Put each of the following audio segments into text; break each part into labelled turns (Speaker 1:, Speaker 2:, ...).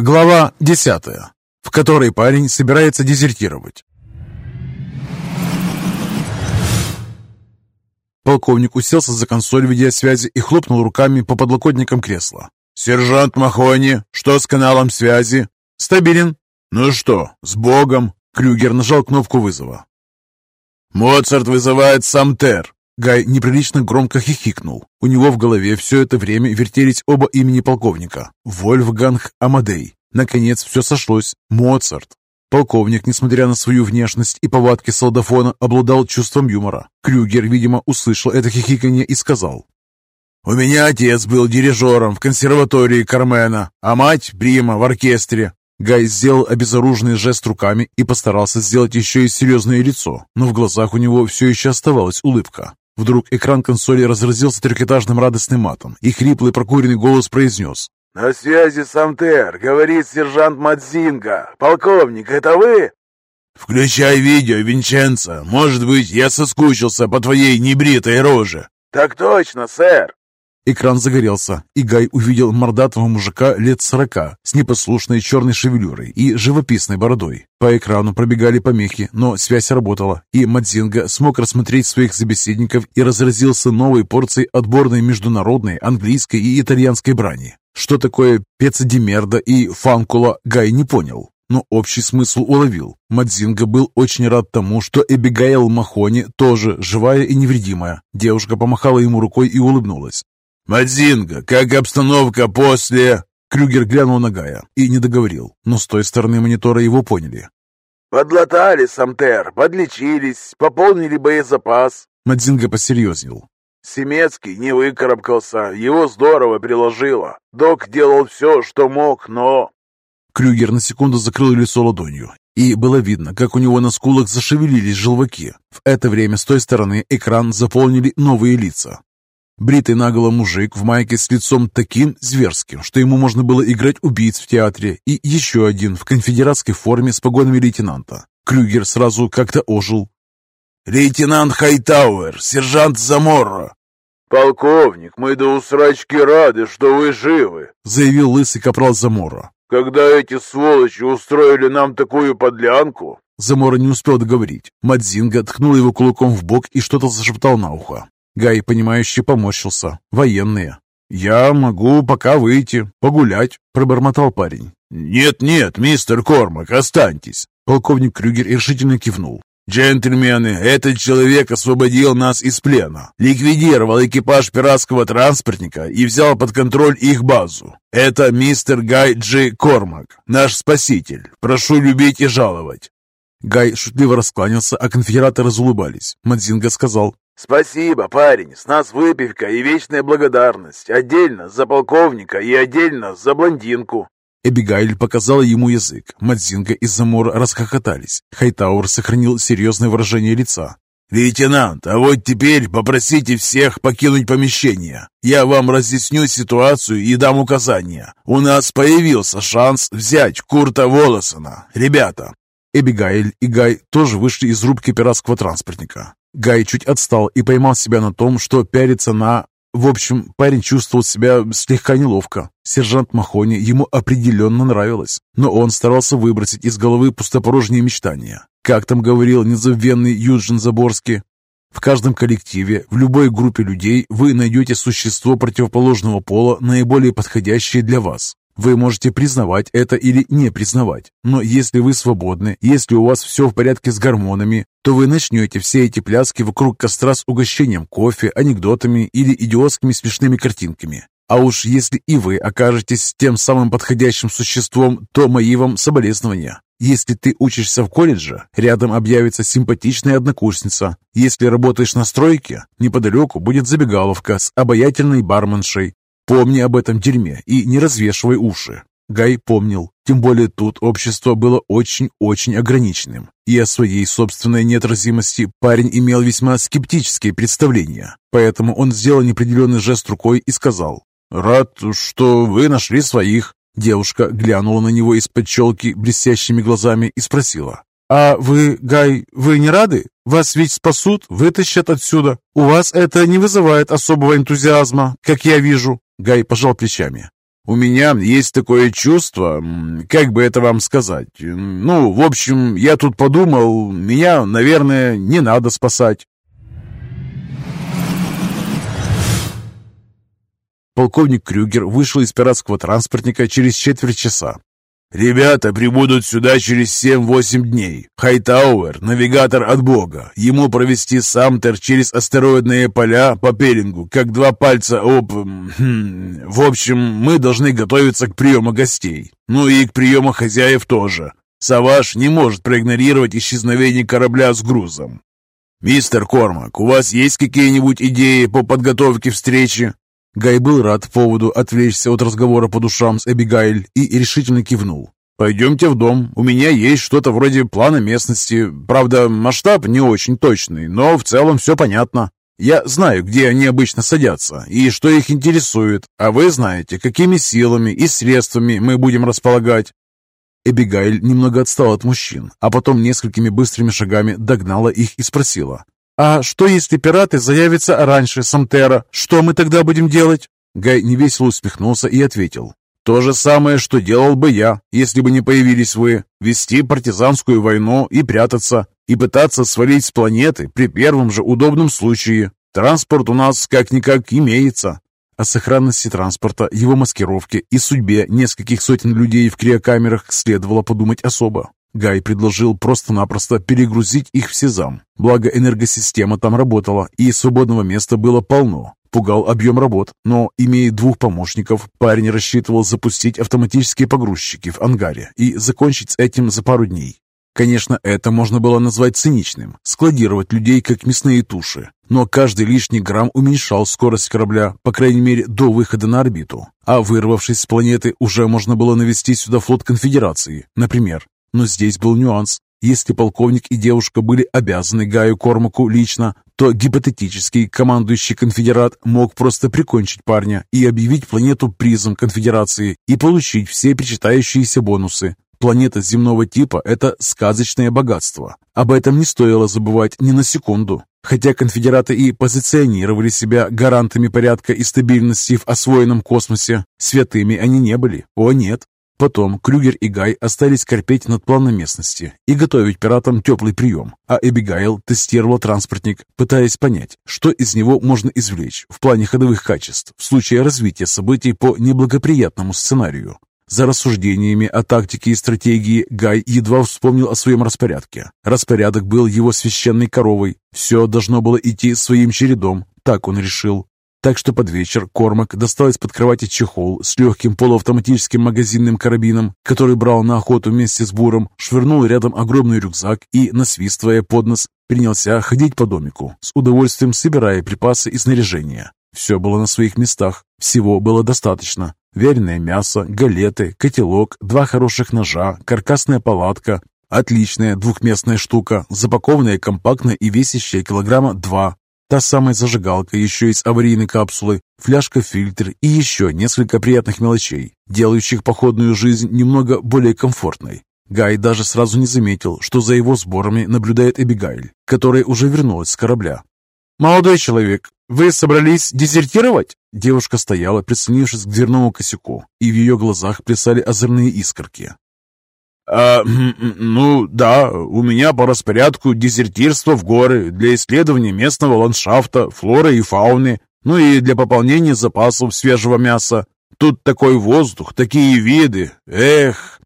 Speaker 1: Глава 10, в которой парень собирается дезертировать. Полковник уселся за консоль видеосвязи и хлопнул руками по подлокотникам кресла. «Сержант Махони, что с каналом связи?» «Стабилен». «Ну что, с Богом?» Крюгер нажал кнопку вызова. «Моцарт вызывает Самтер». Гай неприлично громко хихикнул. У него в голове все это время вертелись оба имени полковника. Вольфганг Амадей. Наконец все сошлось. Моцарт. Полковник, несмотря на свою внешность и повадки солдафона, обладал чувством юмора. Крюгер, видимо, услышал это хихиканье и сказал. «У меня отец был дирижером в консерватории Кармена, а мать — прима в оркестре. Гай сделал обезоруженный жест руками и постарался сделать еще и серьезное лицо, но в глазах у него все еще оставалась улыбка. Вдруг экран консоли разразился трехэтажным радостным матом, и хриплый прокуренный голос произнес.
Speaker 2: «На связи Самтер, говорит сержант Мадзинга. Полковник, это вы?»
Speaker 1: «Включай видео, Винченцо. Может быть, я соскучился по твоей небритой роже».
Speaker 2: «Так точно, сэр».
Speaker 1: Экран загорелся, и Гай увидел мордатого мужика лет сорока с непослушной черной шевелюрой и живописной бородой. По экрану пробегали помехи, но связь работала, и Мадзинга смог рассмотреть своих собеседников и разразился новой порцией отборной международной английской и итальянской брани. Что такое пецадимерда и фанкула, Гай не понял, но общий смысл уловил. Мадзинга был очень рад тому, что Эбигайл Махони тоже живая и невредимая. Девушка помахала ему рукой и улыбнулась. «Мадзинга, как обстановка после...» Крюгер глянул на Гая и не договорил, но с той стороны монитора его поняли.
Speaker 2: «Подлатали, Самтер, подлечились, пополнили боезапас».
Speaker 1: Мадзинга посерьезнел.
Speaker 2: «Семецкий не выкарабкался, его здорово приложило. Док делал все, что мог, но...»
Speaker 1: Крюгер на секунду закрыл лицо ладонью, и было видно, как у него на скулах зашевелились желваки. В это время с той стороны экран заполнили новые лица. Бритый наголо мужик в майке с лицом таким зверским, что ему можно было играть убийц в театре, и еще один в конфедератской форме с погонами лейтенанта. Крюгер сразу как-то ожил.
Speaker 2: «Лейтенант Хайтауэр, сержант Заморро!» «Полковник, мы до усрачки рады, что вы живы!»
Speaker 1: заявил лысый капрал Заморро.
Speaker 2: «Когда эти сволочи устроили нам такую подлянку...»
Speaker 1: Замора не успел договорить. Мадзинга ткнул его кулаком в бок и что-то зашептал на ухо. Гай, понимающе поморщился. «Военные». «Я могу пока выйти, погулять», — пробормотал парень.
Speaker 2: «Нет-нет, мистер Кормак, останьтесь!»
Speaker 1: Полковник Крюгер решительно кивнул.
Speaker 2: «Джентльмены, этот человек освободил нас из плена, ликвидировал экипаж пиратского транспортника и взял под контроль их базу. Это мистер Гай Джи Кормак, наш спаситель. Прошу любить и жаловать».
Speaker 1: Гай шутливо раскланялся, а конфедераты разулыбались. Мадзинга сказал,
Speaker 2: «Спасибо, парень, с нас выпивка и вечная благодарность. Отдельно за полковника и отдельно за блондинку».
Speaker 1: Эбигайль показала ему язык. Мадзинга и Замора расхохотались. Хайтауэр сохранил серьезное выражение лица.
Speaker 2: «Лейтенант, а вот теперь попросите всех покинуть помещение. Я вам разъясню ситуацию и дам указания. У нас появился шанс взять Курта Волосона. Ребята,
Speaker 1: Эбигайль и Гай тоже вышли из рубки пиратского транспортника. Гай чуть отстал и поймал себя на том, что пярится на... В общем, парень чувствовал себя слегка неловко. Сержант Махони ему определенно нравилось, но он старался выбросить из головы пустопорожние мечтания. Как там говорил незабвенный Юджин Заборский, в каждом коллективе, в любой группе людей вы найдете существо противоположного пола, наиболее подходящее для вас. Вы можете признавать это или не признавать, но если вы свободны, если у вас все в порядке с гормонами, то вы начнете все эти пляски вокруг костра с угощением кофе, анекдотами или идиотскими смешными картинками. А уж если и вы окажетесь тем самым подходящим существом, то мои вам соболезнования. Если ты учишься в колледже, рядом объявится симпатичная однокурсница. Если работаешь на стройке, неподалеку будет забегаловка с обаятельной барменшей. Помни об этом дерьме и не развешивай уши. Гай помнил, тем более тут общество было очень-очень ограниченным, и о своей собственной неотразимости парень имел весьма скептические представления. Поэтому он сделал неопределенный жест рукой и сказал, «Рад, что вы нашли своих». Девушка глянула на него из-под челки блестящими глазами и спросила, «А вы, Гай, вы не рады? Вас ведь спасут, вытащат отсюда. У вас это не вызывает особого энтузиазма, как я вижу». Гай пожал плечами.
Speaker 2: У меня есть такое чувство, как бы это вам сказать. Ну, в общем, я тут подумал, меня, наверное, не надо спасать.
Speaker 1: Полковник Крюгер вышел из пиратского транспортника через четверть часа.
Speaker 2: «Ребята прибудут сюда через семь-восемь дней. Хайтауэр, навигатор от Бога. Ему провести Самтер через астероидные поля по пеленгу, как два пальца об... Хм, в общем, мы должны готовиться к приему гостей. Ну и к приему хозяев тоже. Саваш не может проигнорировать исчезновение корабля с грузом. «Мистер Кормак, у вас есть какие-нибудь идеи по подготовке встречи?»
Speaker 1: Гай был рад поводу отвлечься от разговора по душам с Эбигайль и решительно кивнул.
Speaker 2: «Пойдемте в дом. У меня есть что-то вроде плана местности. Правда, масштаб не очень точный, но в целом все понятно. Я знаю, где они обычно садятся и что их интересует, а вы знаете, какими силами и средствами мы будем располагать».
Speaker 1: Эбигайль немного отстала от мужчин, а потом несколькими быстрыми шагами догнала их и спросила. «А что, если пираты заявятся раньше Самтера? Что мы тогда будем делать?»
Speaker 2: Гай невесело усмехнулся и ответил. «То же самое, что делал бы я, если бы не появились вы. Вести партизанскую войну и прятаться, и пытаться свалить с планеты при первом же удобном случае. Транспорт у нас как-никак имеется».
Speaker 1: О сохранности транспорта, его маскировке и судьбе нескольких сотен людей в криокамерах следовало подумать особо. Гай предложил просто-напросто перегрузить их в Сезам. Благо энергосистема там работала, и свободного места было полно. Пугал объем работ, но, имея двух помощников, парень рассчитывал запустить автоматические погрузчики в ангаре и закончить с этим за пару дней. Конечно, это можно было назвать циничным, складировать людей как мясные туши, но каждый лишний грамм уменьшал скорость корабля, по крайней мере, до выхода на орбиту. А вырвавшись с планеты, уже можно было навести сюда флот Конфедерации, например, но здесь был нюанс. Если полковник и девушка были обязаны Гаю Кормаку лично, то гипотетический командующий конфедерат мог просто прикончить парня и объявить планету призом конфедерации и получить все причитающиеся бонусы. Планета земного типа – это сказочное богатство. Об этом не стоило забывать ни на секунду. Хотя конфедераты и позиционировали себя гарантами порядка и стабильности в освоенном космосе, святыми они не были. О нет, Потом Крюгер и Гай остались корпеть над планом местности и готовить пиратам теплый прием, а Эбигайл тестировала транспортник, пытаясь понять, что из него можно извлечь в плане ходовых качеств в случае развития событий по неблагоприятному сценарию. За рассуждениями о тактике и стратегии Гай едва вспомнил о своем распорядке. Распорядок был его священной коровой. Все должно было идти своим чередом, так он решил. Так что под вечер Кормак достал из-под кровати чехол с легким полуавтоматическим магазинным карабином, который брал на охоту вместе с Буром, швырнул рядом огромный рюкзак и, насвистывая под нос, принялся ходить по домику, с удовольствием собирая припасы и снаряжение. Все было на своих местах, всего было достаточно. Вяленое мясо, галеты, котелок, два хороших ножа, каркасная палатка, Отличная двухместная штука, запакованная компактно и весящая килограмма два, Та самая зажигалка еще из аварийной капсулы, фляжка-фильтр и еще несколько приятных мелочей, делающих походную жизнь немного более комфортной. Гай даже сразу не заметил, что за его сборами наблюдает Эбигайль, которая уже вернулась с корабля. «Молодой человек, вы собрались дезертировать?» Девушка стояла, прислонившись к дверному косяку, и в ее глазах плясали озорные искорки.
Speaker 2: А, ну, да, у меня по распорядку дезертирство в горы для исследования местного ландшафта, флоры и фауны, ну и для пополнения запасов свежего мяса. Тут такой воздух, такие виды, эх!»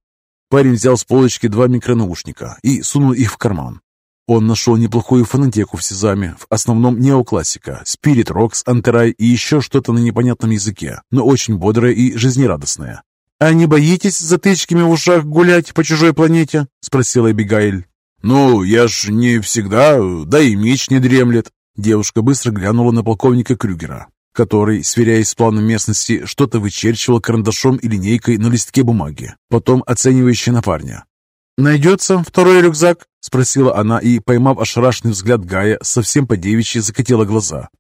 Speaker 1: Парень взял с полочки два микронаушника и сунул их в карман. Он нашел неплохую фонотеку в Сезаме, в основном неоклассика, Спирит Рокс, Антерай и еще что-то на непонятном языке, но очень бодрое и жизнерадостное. «А не боитесь затычками в ушах гулять по чужой планете?» — спросила Эбигайль.
Speaker 2: «Ну, я ж не всегда, да и меч не дремлет».
Speaker 1: Девушка быстро глянула на полковника Крюгера, который, сверяясь с планом местности, что-то вычерчивал карандашом и линейкой на листке бумаги, потом оценивающий на парня. «Найдется второй рюкзак?» — спросила она и, поймав ошарашенный взгляд Гая, совсем по-девичьи закатила глаза.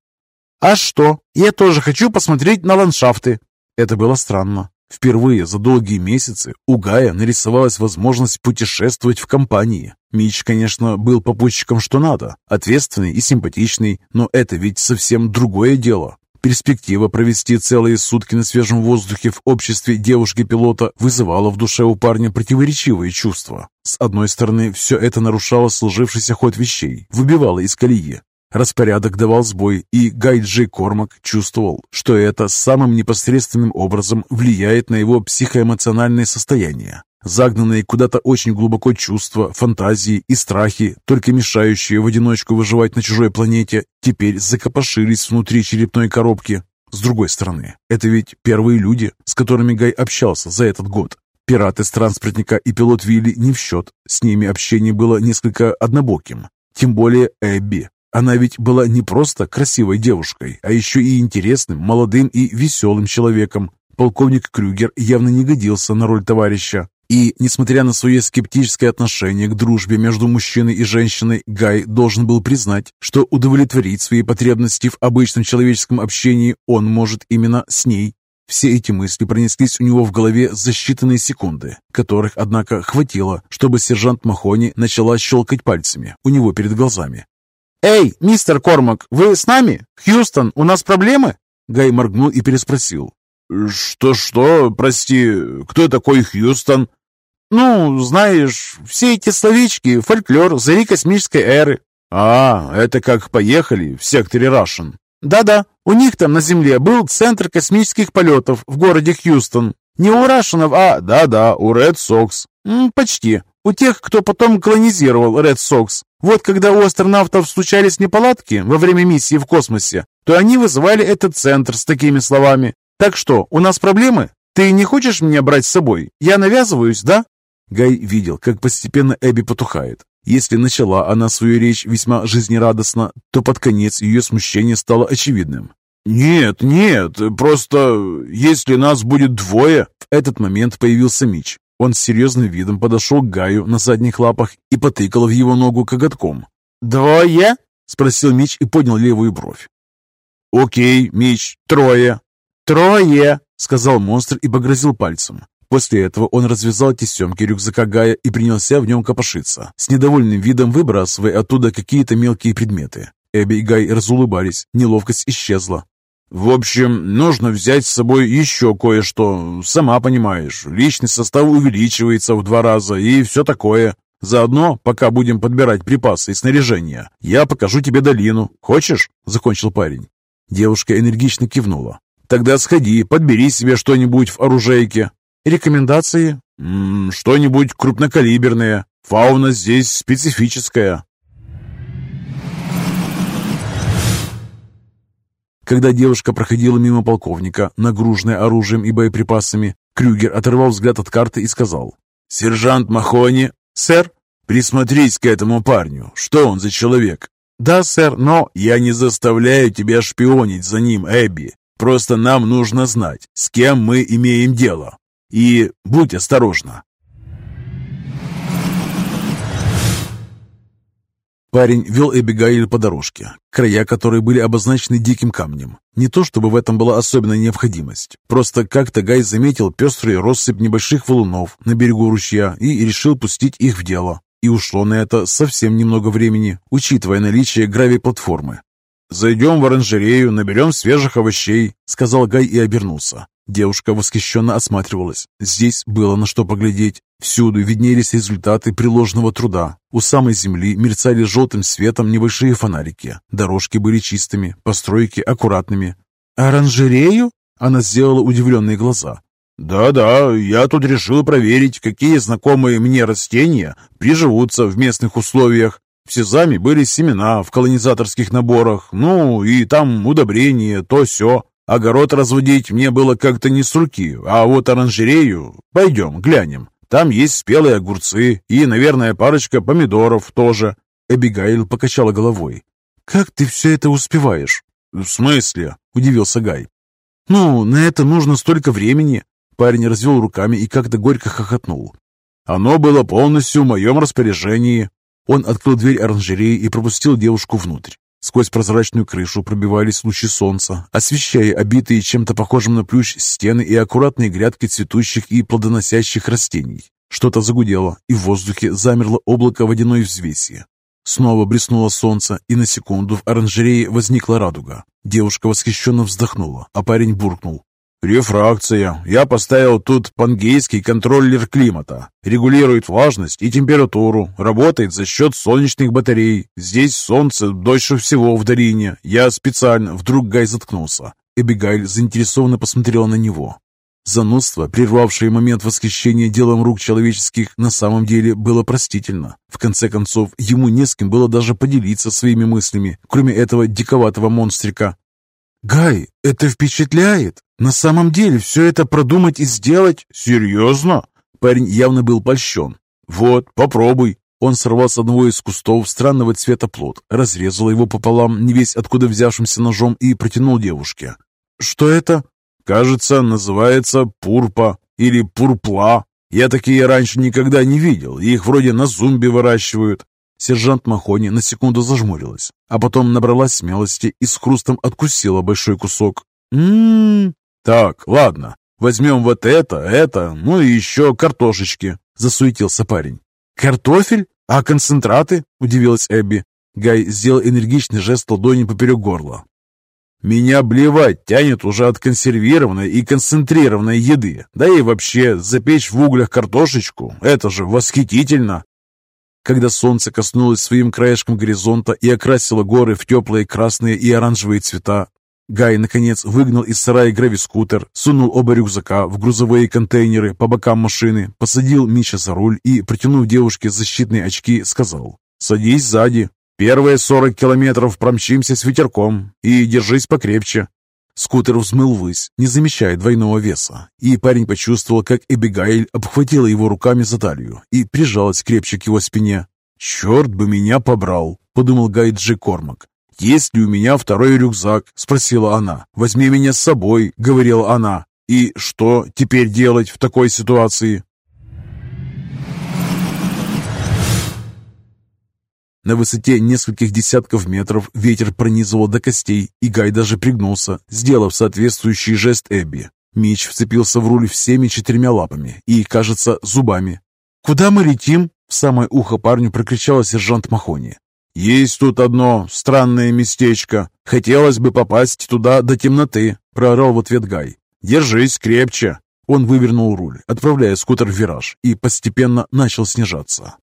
Speaker 1: «А что? Я тоже хочу посмотреть на ландшафты». Это было странно. Впервые за долгие месяцы у Гая нарисовалась возможность путешествовать в компании. Мич, конечно, был попутчиком что надо, ответственный и симпатичный, но это ведь совсем другое дело. Перспектива провести целые сутки на свежем воздухе в обществе девушки-пилота вызывала в душе у парня противоречивые чувства. С одной стороны, все это нарушало сложившийся ход вещей, выбивало из колеи. Распорядок давал сбой, и Гай Джей Кормак чувствовал, что это самым непосредственным образом влияет на его психоэмоциональное состояние. Загнанные куда-то очень глубоко чувства, фантазии и страхи, только мешающие в одиночку выживать на чужой планете, теперь закопошились внутри черепной коробки. С другой стороны, это ведь первые люди, с которыми Гай общался за этот год. Пираты с транспортника и пилот Вилли не в счет. С ними общение было несколько однобоким. Тем более Эбби. Она ведь была не просто красивой девушкой, а еще и интересным, молодым и веселым человеком. Полковник Крюгер явно не годился на роль товарища. И, несмотря на свое скептическое отношение к дружбе между мужчиной и женщиной, Гай должен был признать, что удовлетворить свои потребности в обычном человеческом общении он может именно с ней. Все эти мысли пронеслись у него в голове за считанные секунды, которых, однако, хватило, чтобы сержант Махони начала щелкать пальцами у него перед глазами. «Эй, мистер Кормак, вы с нами? Хьюстон, у нас проблемы?» Гай моргнул и переспросил.
Speaker 2: «Что-что? Прости, кто такой Хьюстон?»
Speaker 1: «Ну, знаешь, все эти словечки, фольклор, зари космической эры».
Speaker 2: «А, это как поехали в секторе Рашен».
Speaker 1: «Да-да, у них там на Земле был центр космических полетов в городе Хьюстон. Не у Рашенов, а, да-да, у Ред Сокс». «Почти. У тех, кто потом колонизировал Ред Сокс. Вот когда у астронавтов случались неполадки во время миссии в космосе, то они вызывали этот центр с такими словами. Так что, у нас проблемы? Ты не хочешь меня брать с собой? Я навязываюсь, да?» Гай видел, как постепенно Эбби потухает. Если начала она свою речь весьма жизнерадостно, то под конец ее смущение стало очевидным.
Speaker 2: «Нет, нет, просто если нас будет двое...»
Speaker 1: В этот момент появился Мич. Он с серьезным видом подошел к Гаю на задних лапах и потыкал в его ногу коготком.
Speaker 2: «Двое?»
Speaker 1: — спросил Мич и поднял левую бровь.
Speaker 2: «Окей, Мич, трое».
Speaker 1: «Трое!» — сказал монстр и погрозил пальцем. После этого он развязал тесемки рюкзака Гая и принялся в нем копошиться, с недовольным видом выбрасывая оттуда какие-то мелкие предметы. Эбби и Гай разулыбались, неловкость исчезла.
Speaker 2: «В общем, нужно взять с собой еще кое-что. Сама понимаешь, личный состав увеличивается в два раза и все такое. Заодно, пока будем подбирать припасы и снаряжение, я покажу тебе долину. Хочешь?» — закончил парень.
Speaker 1: Девушка энергично кивнула.
Speaker 2: «Тогда сходи, подбери себе что-нибудь в оружейке.
Speaker 1: Рекомендации?
Speaker 2: Что-нибудь крупнокалиберное. Фауна здесь специфическая.
Speaker 1: Когда девушка проходила мимо полковника, нагруженная оружием и боеприпасами, Крюгер оторвал взгляд от карты и сказал.
Speaker 2: «Сержант Махони,
Speaker 1: сэр,
Speaker 2: присмотрись к этому парню. Что он за человек?»
Speaker 1: «Да, сэр, но...»
Speaker 2: «Я не заставляю тебя шпионить за ним, Эбби. Просто нам нужно знать, с кем мы имеем дело. И будь осторожна.
Speaker 1: Парень вел Эбигейль по дорожке, края которой были обозначены диким камнем. Не то чтобы в этом была особенная необходимость, просто как-то Гай заметил пестрый россыпь небольших валунов на берегу ручья и решил пустить их в дело. И ушло на это совсем немного времени, учитывая наличие гравий-платформы.
Speaker 2: «Зайдем в оранжерею, наберем свежих овощей», — сказал Гай и обернулся.
Speaker 1: Девушка восхищенно осматривалась. Здесь было на что поглядеть. Всюду виднелись результаты приложенного труда. У самой земли мерцали желтым светом небольшие фонарики. Дорожки были чистыми, постройки аккуратными.
Speaker 2: «Оранжерею?»
Speaker 1: Она сделала удивленные глаза.
Speaker 2: «Да-да, я тут решил проверить, какие знакомые мне растения приживутся в местных условиях. В Сезаме были семена в колонизаторских наборах, ну и там удобрения, то все. Огород разводить мне было как-то не с руки, а вот оранжерею... Пойдем, глянем. Там есть спелые огурцы и, наверное, парочка помидоров тоже».
Speaker 1: Эбигейл покачала головой. «Как ты все это успеваешь?»
Speaker 2: «В смысле?»
Speaker 1: – удивился Гай. «Ну, на это нужно столько времени». Парень развел руками и как-то горько хохотнул.
Speaker 2: «Оно было полностью в моем распоряжении».
Speaker 1: Он открыл дверь оранжереи и пропустил девушку внутрь. Сквозь прозрачную крышу пробивались лучи солнца, освещая обитые чем-то похожим на плющ стены и аккуратные грядки цветущих и плодоносящих растений. Что-то загудело, и в воздухе замерло облако водяной взвеси. Снова блеснуло солнце, и на секунду в оранжерее возникла радуга. Девушка восхищенно вздохнула, а парень буркнул. «Рефракция. Я поставил тут пангейский контроллер климата. Регулирует влажность и температуру. Работает за счет солнечных батарей. Здесь солнце дольше всего в долине. Я специально...» Вдруг Гай заткнулся. Эбигайль заинтересованно посмотрела на него. Занудство, прервавшее момент восхищения делом рук человеческих, на самом деле было простительно. В конце концов, ему не с кем было даже поделиться своими мыслями, кроме этого диковатого монстрика. «Гай, это впечатляет! На самом деле все это продумать и сделать? Серьезно?» Парень явно был польщен. «Вот, попробуй». Он сорвал с одного из кустов странного цвета плод, разрезал его пополам, не весь откуда взявшимся ножом, и протянул девушке. «Что это?» Кажется, называется пурпа или пурпла. Я такие раньше никогда не видел, их вроде на зумби выращивают. Сержант Махони на секунду зажмурилась, а потом набралась смелости и с хрустом откусила большой кусок. «М-м-м!» «Так, ладно, возьмем вот это, это, ну и еще картошечки», — засуетился парень. «Картофель? А концентраты?» — удивилась Эбби. Гай сделал энергичный жест ладони поперек горла. Меня блевать тянет уже от консервированной и концентрированной еды. Да и вообще, запечь в углях картошечку – это же восхитительно. Когда солнце коснулось своим краешком горизонта и окрасило горы в теплые красные и оранжевые цвета, Гай, наконец, выгнал из сарая гравискутер, сунул оба рюкзака в грузовые контейнеры по бокам машины, посадил Миша за руль и, протянув девушке защитные очки, сказал «Садись сзади, Первые сорок километров промчимся с ветерком и держись покрепче». Скутер взмыл ввысь, не замечая двойного веса, и парень почувствовал, как Эбигайль обхватила его руками за талию и прижалась крепче к его спине. «Черт бы меня побрал!» — подумал Гай Джи Кормак. «Есть ли у меня второй рюкзак?» — спросила она. «Возьми меня с собой», — говорила она. «И что теперь делать в такой ситуации?» На высоте нескольких десятков метров ветер пронизывал до костей, и Гай даже пригнулся, сделав соответствующий жест Эбби. Мич вцепился в руль всеми четырьмя лапами и, кажется, зубами. «Куда мы летим?» — в самое ухо парню прокричала сержант Махони. «Есть тут одно странное местечко. Хотелось бы попасть туда до темноты», — проорал в ответ Гай. «Держись крепче». Он вывернул руль, отправляя скутер в вираж, и постепенно начал снижаться.